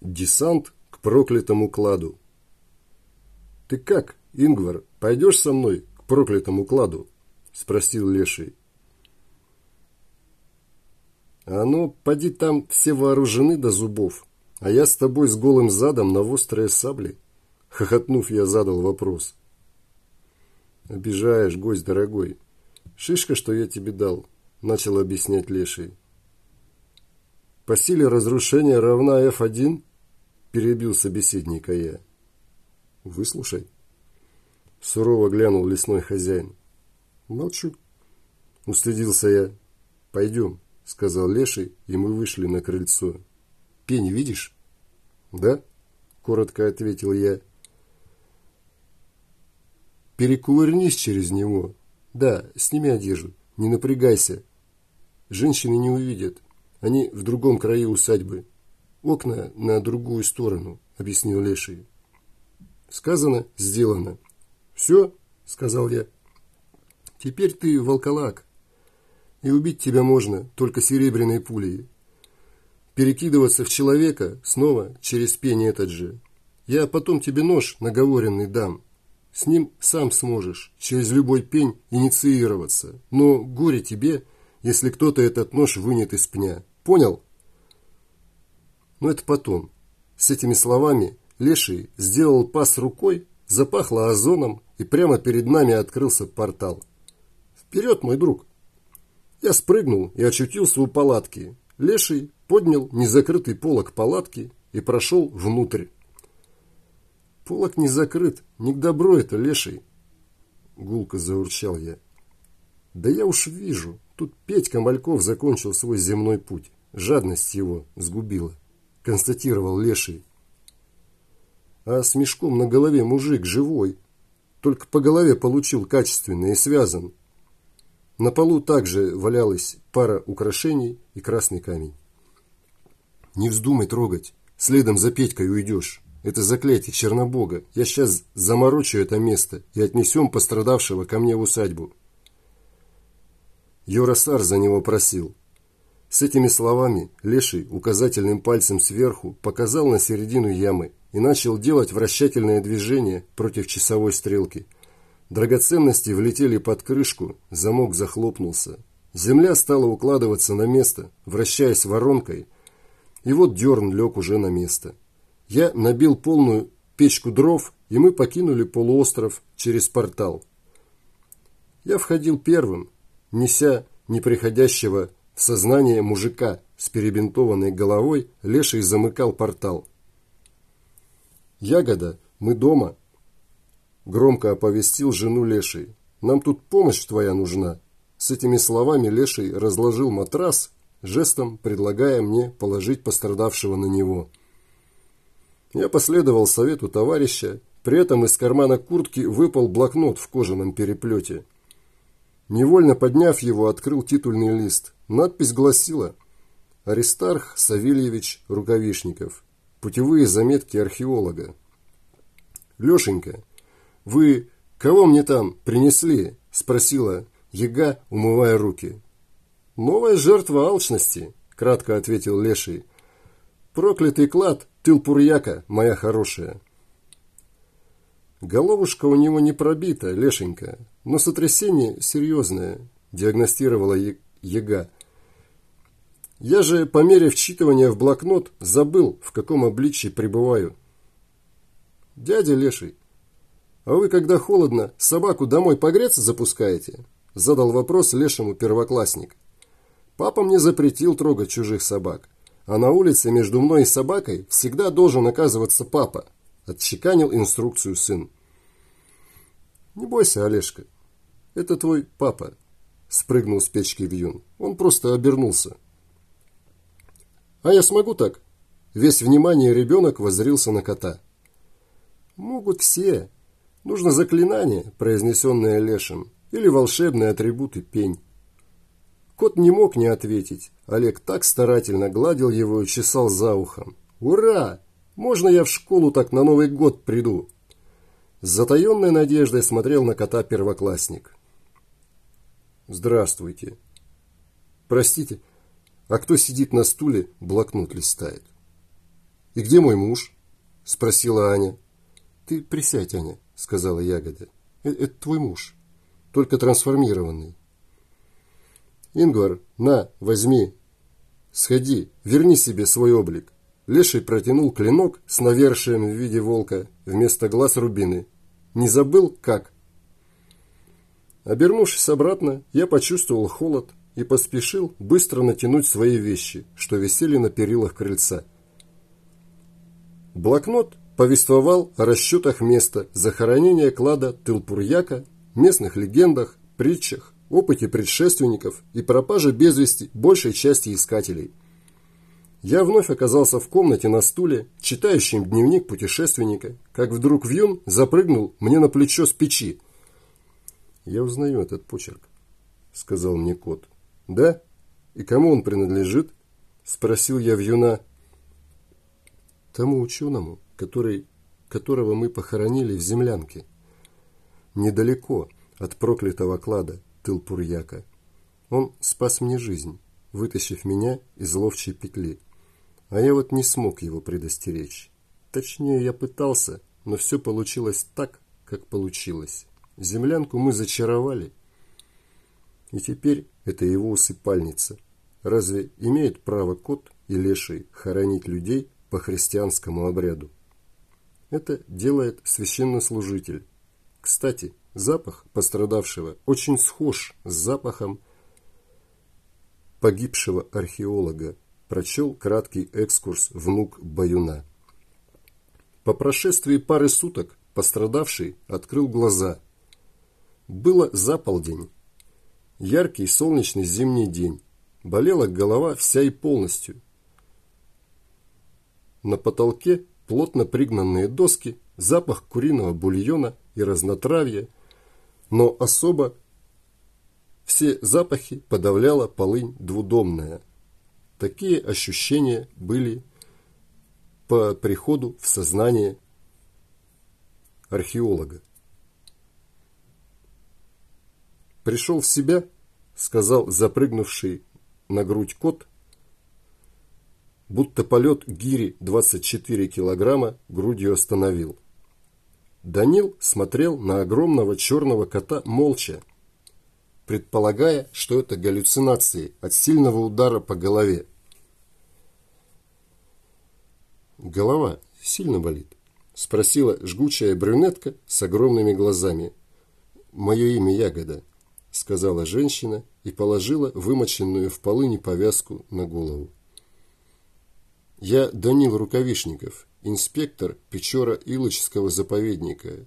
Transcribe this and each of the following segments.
Десант к проклятому кладу. «Ты как, Ингвар, пойдешь со мной к проклятому кладу?» – спросил Леший. «А ну, поди там все вооружены до зубов, а я с тобой с голым задом на острые сабли?» Хохотнув, я задал вопрос. «Обижаешь, гость дорогой. Шишка, что я тебе дал», – начал объяснять Леший. «По силе разрушения равна F1?» Перебил собеседника я. Выслушай. Сурово глянул лесной хозяин. Молчу. Устыдился я. Пойдем, сказал Леший, и мы вышли на крыльцо. Пень видишь? Да, коротко ответил я. Перекувырнись через него. Да, сними одежду, не напрягайся. Женщины не увидят. Они в другом краю усадьбы. Окна на другую сторону, объяснил Леший. Сказано, сделано. Все, сказал я. Теперь ты волколак. И убить тебя можно только серебряной пулей. Перекидываться в человека снова через пень этот же. Я потом тебе нож наговоренный дам. С ним сам сможешь через любой пень инициироваться. Но горе тебе, если кто-то этот нож вынет из пня. Понял? Но это потом. С этими словами Леший сделал пас рукой, запахло озоном, и прямо перед нами открылся портал. «Вперед, мой друг!» Я спрыгнул и очутился у палатки. Леший поднял незакрытый полок палатки и прошел внутрь. «Полок не закрыт, не к добру это, Леший!» Гулко заурчал я. «Да я уж вижу, тут Петька Мальков закончил свой земной путь. Жадность его сгубила» констатировал Леший. А с мешком на голове мужик живой. Только по голове получил качественно и связан. На полу также валялась пара украшений и красный камень. Не вздумай трогать, следом за Петькой уйдешь. Это заклятие Чернобога. Я сейчас заморочу это место и отнесем пострадавшего ко мне в усадьбу. Йорасар за него просил. С этими словами Леший указательным пальцем сверху показал на середину ямы и начал делать вращательное движение против часовой стрелки. Драгоценности влетели под крышку, замок захлопнулся. Земля стала укладываться на место, вращаясь воронкой, и вот дерн лег уже на место. Я набил полную печку дров, и мы покинули полуостров через портал. Я входил первым, неся неприходящего сознание мужика с перебинтованной головой Леший замыкал портал. «Ягода, мы дома!» Громко оповестил жену Леший. «Нам тут помощь твоя нужна!» С этими словами Леший разложил матрас, жестом предлагая мне положить пострадавшего на него. Я последовал совету товарища, при этом из кармана куртки выпал блокнот в кожаном переплете. Невольно подняв его, открыл титульный лист – Надпись гласила «Аристарх Савельевич Рукавишников. Путевые заметки археолога». «Лешенька, вы кого мне там принесли?» – спросила Яга, умывая руки. «Новая жертва алчности», – кратко ответил Леший. «Проклятый клад, тыл Пурьяка, моя хорошая». Головушка у него не пробита, Лешенька, но сотрясение серьезное, диагностировала Яга. Я же по мере вчитывания в блокнот забыл, в каком обличии пребываю. Дядя Леший, а вы, когда холодно, собаку домой погреться запускаете? Задал вопрос Лешему первоклассник. Папа мне запретил трогать чужих собак, а на улице между мной и собакой всегда должен оказываться папа. Отчеканил инструкцию сын. Не бойся, Олежка, это твой папа. Спрыгнул с печки Вьюн. Он просто обернулся. А я смогу так? Весь внимание ребенок воззрился на кота. Могут все. Нужно заклинание, произнесенное Лешем, или волшебные атрибуты пень. Кот не мог не ответить. Олег так старательно гладил его и чесал за ухом. «Ура! Можно я в школу так на Новый год приду?» С затаенной надеждой смотрел на кота первоклассник. «Здравствуйте. Простите, а кто сидит на стуле, блокнот листает. И где мой муж? Спросила Аня. Ты присядь, Аня, сказала Ягода. Это, это твой муж, только трансформированный. Ингвар, на, возьми. Сходи, верни себе свой облик. Леший протянул клинок с навершием в виде волка вместо глаз рубины. Не забыл, как? Обернувшись обратно, я почувствовал холод и поспешил быстро натянуть свои вещи, что висели на перилах крыльца. Блокнот повествовал о расчетах места захоронения клада Тылпурьяка, местных легендах, притчах, опыте предшественников и пропаже без вести большей части искателей. Я вновь оказался в комнате на стуле, читающим дневник путешественника, как вдруг Вьюн запрыгнул мне на плечо с печи. «Я узнаю этот почерк», — сказал мне кот. «Да? И кому он принадлежит?» — спросил я Вьюна. «Тому ученому, который, которого мы похоронили в землянке. Недалеко от проклятого клада Тылпурьяка. Он спас мне жизнь, вытащив меня из ловчей петли». А я вот не смог его предостеречь. Точнее, я пытался, но все получилось так, как получилось. Землянку мы зачаровали. И теперь это его усыпальница. Разве имеет право кот и леший хоронить людей по христианскому обряду? Это делает священнослужитель. Кстати, запах пострадавшего очень схож с запахом погибшего археолога прочел краткий экскурс внук Баюна. По прошествии пары суток пострадавший открыл глаза. Было за полдень. Яркий солнечный зимний день. Болела голова вся и полностью. На потолке плотно пригнанные доски, запах куриного бульона и разнотравья, но особо все запахи подавляла полынь двудомная – Такие ощущения были по приходу в сознание археолога. «Пришел в себя», — сказал запрыгнувший на грудь кот, будто полет гири 24 килограмма грудью остановил. Данил смотрел на огромного черного кота молча, предполагая, что это галлюцинации от сильного удара по голове. «Голова сильно болит?» – спросила жгучая брюнетка с огромными глазами. «Мое имя Ягода», – сказала женщина и положила вымоченную в полыни повязку на голову. «Я Данил Рукавишников, инспектор Печора-Илочского заповедника.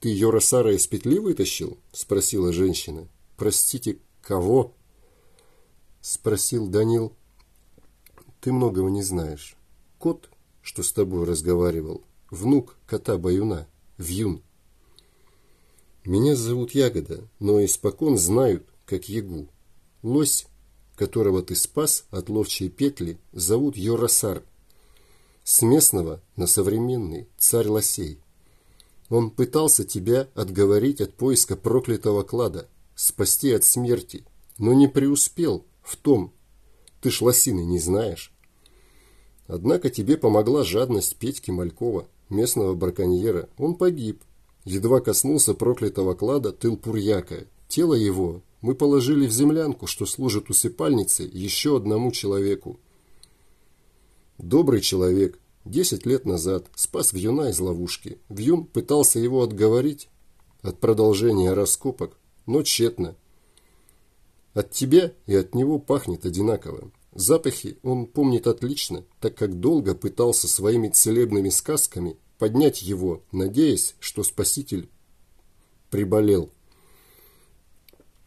«Ты Йора из петли вытащил?» – спросила женщина. «Простите, кого?» – спросил Данил. «Ты многого не знаешь. Кот, что с тобой разговаривал, внук кота-баюна, Вьюн. Меня зовут Ягода, но испокон знают, как Ягу. Лось, которого ты спас от ловчей петли, зовут Йорасар. С местного на современный царь лосей. Он пытался тебя отговорить от поиска проклятого клада, спасти от смерти, но не преуспел в том, ты ж лосины не знаешь. Однако тебе помогла жадность Петьки Малькова, местного браконьера. Он погиб. Едва коснулся проклятого клада тыл Пурьяка. Тело его мы положили в землянку, что служит усыпальницей еще одному человеку. Добрый человек, Десять лет назад спас Вьюна из ловушки. Вьюн пытался его отговорить от продолжения раскопок, но тщетно. От тебя и от него пахнет одинаково. Запахи он помнит отлично, так как долго пытался своими целебными сказками поднять его, надеясь, что спаситель приболел.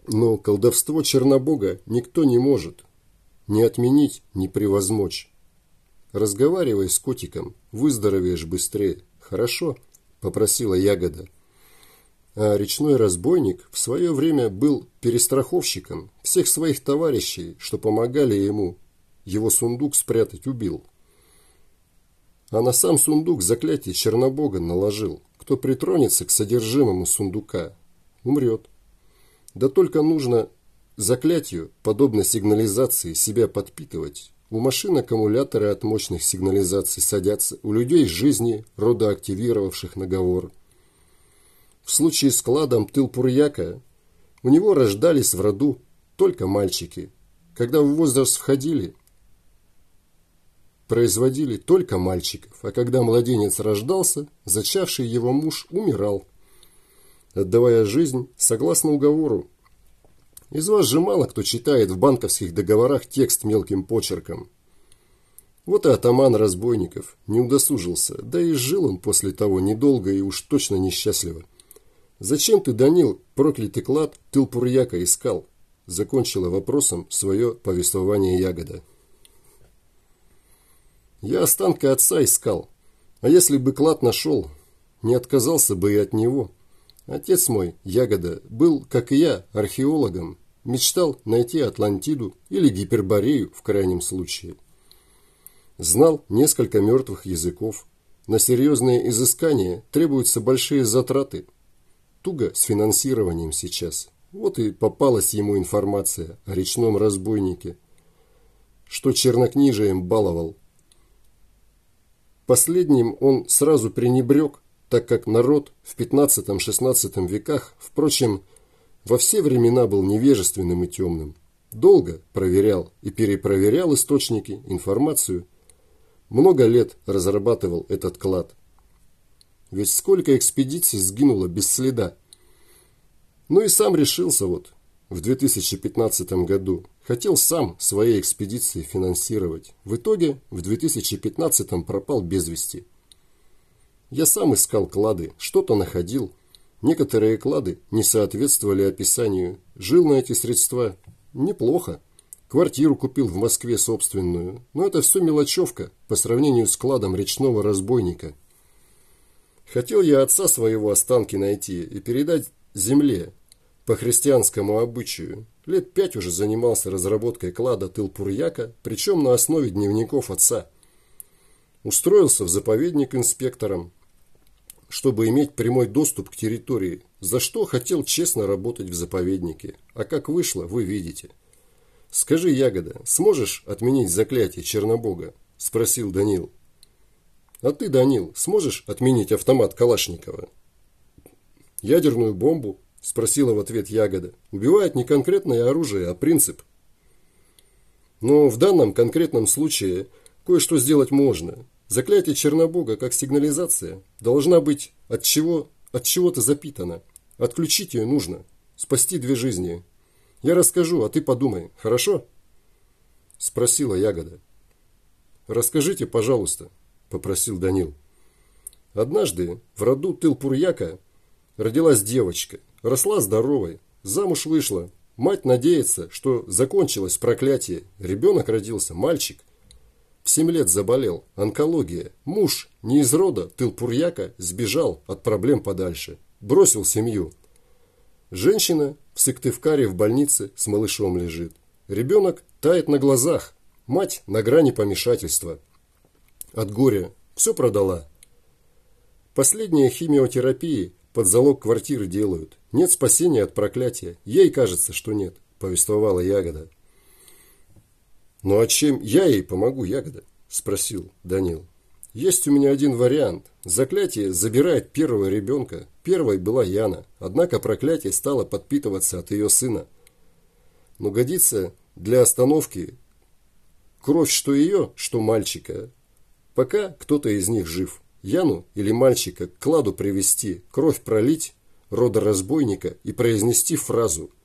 Но колдовство Чернобога никто не может ни отменить, ни превозмочь. Разговаривай с котиком, выздоровеешь быстрее. Хорошо? Попросила ягода. А речной разбойник в свое время был перестраховщиком. Всех своих товарищей, что помогали ему, его сундук спрятать убил. А на сам сундук заклятие Чернобога наложил. Кто притронется к содержимому сундука, умрет. Да только нужно заклятию, подобно сигнализации, себя подпитывать у машин аккумуляторы от мощных сигнализаций садятся, у людей жизни, рода активировавших наговор. В случае с кладом Тылпурьяка у него рождались в роду только мальчики. Когда в возраст входили, производили только мальчиков, а когда младенец рождался, зачавший его муж умирал, отдавая жизнь согласно уговору. Из вас же мало кто читает в банковских договорах текст мелким почерком. Вот и атаман разбойников не удосужился, да и жил он после того недолго и уж точно несчастливо. «Зачем ты, Данил, проклятый клад, тыл Пурьяка искал?» Закончила вопросом свое повествование Ягода. «Я останки отца искал, а если бы клад нашел, не отказался бы и от него. Отец мой, Ягода, был, как и я, археологом Мечтал найти Атлантиду или Гиперборею в крайнем случае. Знал несколько мертвых языков. На серьезные изыскания требуются большие затраты. Туго с финансированием сейчас. Вот и попалась ему информация о речном разбойнике, что чернокнижием баловал. Последним он сразу пренебрег, так как народ в 15-16 веках, впрочем, во все времена был невежественным и темным. Долго проверял и перепроверял источники, информацию. Много лет разрабатывал этот клад. Ведь сколько экспедиций сгинуло без следа. Ну и сам решился вот в 2015 году. Хотел сам свои экспедиции финансировать. В итоге в 2015 пропал без вести. Я сам искал клады, что-то находил – Некоторые клады не соответствовали описанию. Жил на эти средства неплохо. Квартиру купил в Москве собственную. Но это все мелочевка по сравнению с кладом речного разбойника. Хотел я отца своего останки найти и передать земле по христианскому обычаю. Лет пять уже занимался разработкой клада Тылпурьяка, причем на основе дневников отца. Устроился в заповедник инспектором, чтобы иметь прямой доступ к территории, за что хотел честно работать в заповеднике. А как вышло, вы видите. «Скажи, Ягода, сможешь отменить заклятие Чернобога?» – спросил Данил. «А ты, Данил, сможешь отменить автомат Калашникова?» «Ядерную бомбу?» – спросила в ответ Ягода. «Убивает не конкретное оружие, а принцип». «Но в данном конкретном случае кое-что сделать можно. Заклятие Чернобога, как сигнализация, должна быть от чего от чего-то запитана. Отключить ее нужно. Спасти две жизни. Я расскажу, а ты подумай, хорошо? Спросила Ягода. Расскажите, пожалуйста, попросил Данил. Однажды в роду Тылпурьяка родилась девочка. Росла здоровой, замуж вышла. Мать надеется, что закончилось проклятие. Ребенок родился, мальчик – в семь лет заболел. Онкология. Муж, не из рода, Тылпурьяка, сбежал от проблем подальше. Бросил семью. Женщина в Сыктывкаре в больнице с малышом лежит. Ребенок тает на глазах. Мать на грани помешательства. От горя все продала. Последние химиотерапии под залог квартиры делают. Нет спасения от проклятия. Ей кажется, что нет, повествовала Ягода. «Ну а чем я ей помогу, Ягода?» – спросил Данил. «Есть у меня один вариант. Заклятие забирает первого ребенка. Первой была Яна, однако проклятие стало подпитываться от ее сына. Но годится для остановки кровь что ее, что мальчика. Пока кто-то из них жив. Яну или мальчика к кладу привести, кровь пролить, рода разбойника и произнести фразу –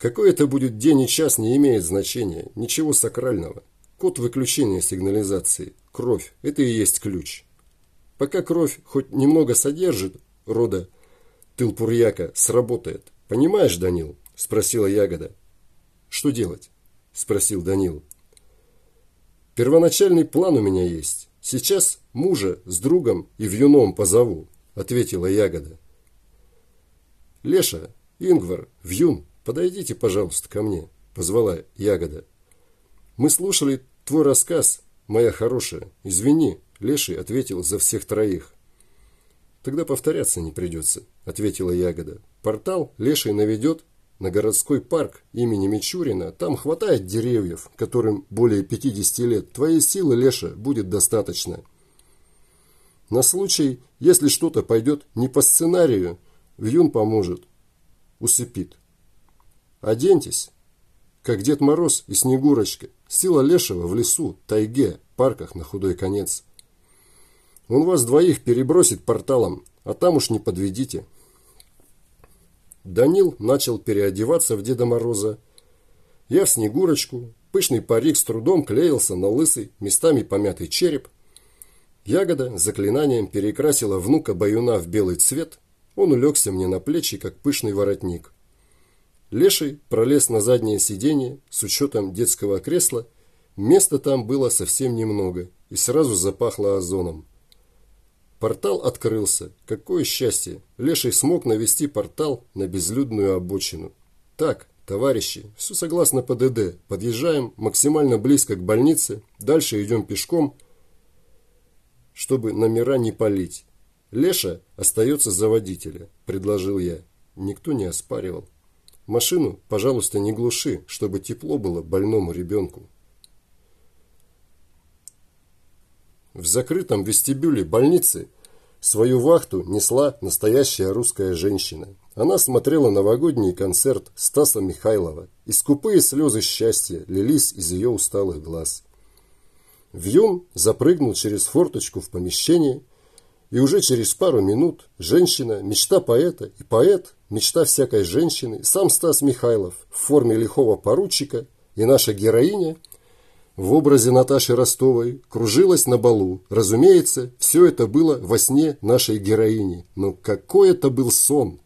какой это будет день и час, не имеет значения. Ничего сакрального. Код выключения сигнализации. Кровь. Это и есть ключ. Пока кровь хоть немного содержит рода Тылпурьяка, сработает. Понимаешь, Данил? Спросила Ягода. Что делать? Спросил Данил. Первоначальный план у меня есть. Сейчас мужа с другом и вьюном позову, ответила Ягода. Леша, Ингвар, вьюн, «Подойдите, пожалуйста, ко мне», – позвала Ягода. «Мы слушали твой рассказ, моя хорошая. Извини», – Леший ответил за всех троих. «Тогда повторяться не придется», – ответила Ягода. «Портал Леший наведет, на городской парк имени Мичурина. Там хватает деревьев, которым более 50 лет. Твоей силы, Леша, будет достаточно. На случай, если что-то пойдет не по сценарию, Вьюн поможет. Усыпит. Оденьтесь, как Дед Мороз и Снегурочка. Сила Лешего в лесу, тайге, парках на худой конец. Он вас двоих перебросит порталом, а там уж не подведите. Данил начал переодеваться в Деда Мороза. Я в Снегурочку, пышный парик с трудом клеился на лысый, местами помятый череп. Ягода заклинанием перекрасила внука Баюна в белый цвет. Он улегся мне на плечи, как пышный воротник. Леший пролез на заднее сиденье с учетом детского кресла. Места там было совсем немного и сразу запахло озоном. Портал открылся. Какое счастье! Леший смог навести портал на безлюдную обочину. Так, товарищи, все согласно ПДД. Подъезжаем максимально близко к больнице. Дальше идем пешком, чтобы номера не палить. Леша остается за водителя, предложил я. Никто не оспаривал. Машину, пожалуйста, не глуши, чтобы тепло было больному ребенку. В закрытом вестибюле больницы свою вахту несла настоящая русская женщина. Она смотрела новогодний концерт Стаса Михайлова, и скупые слезы счастья лились из ее усталых глаз. Вьюн запрыгнул через форточку в помещение, и уже через пару минут женщина, мечта поэта и поэт, мечта всякой женщины, сам Стас Михайлов в форме лихого поручика и наша героиня – в образе Наташи Ростовой кружилась на балу. Разумеется, все это было во сне нашей героини. Но какой это был сон!